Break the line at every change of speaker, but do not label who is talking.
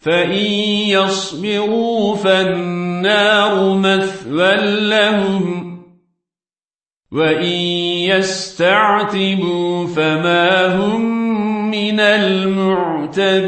فإن يصبروا فالنار مثوى لهم وإن يستعتبوا فما هم من المعتبين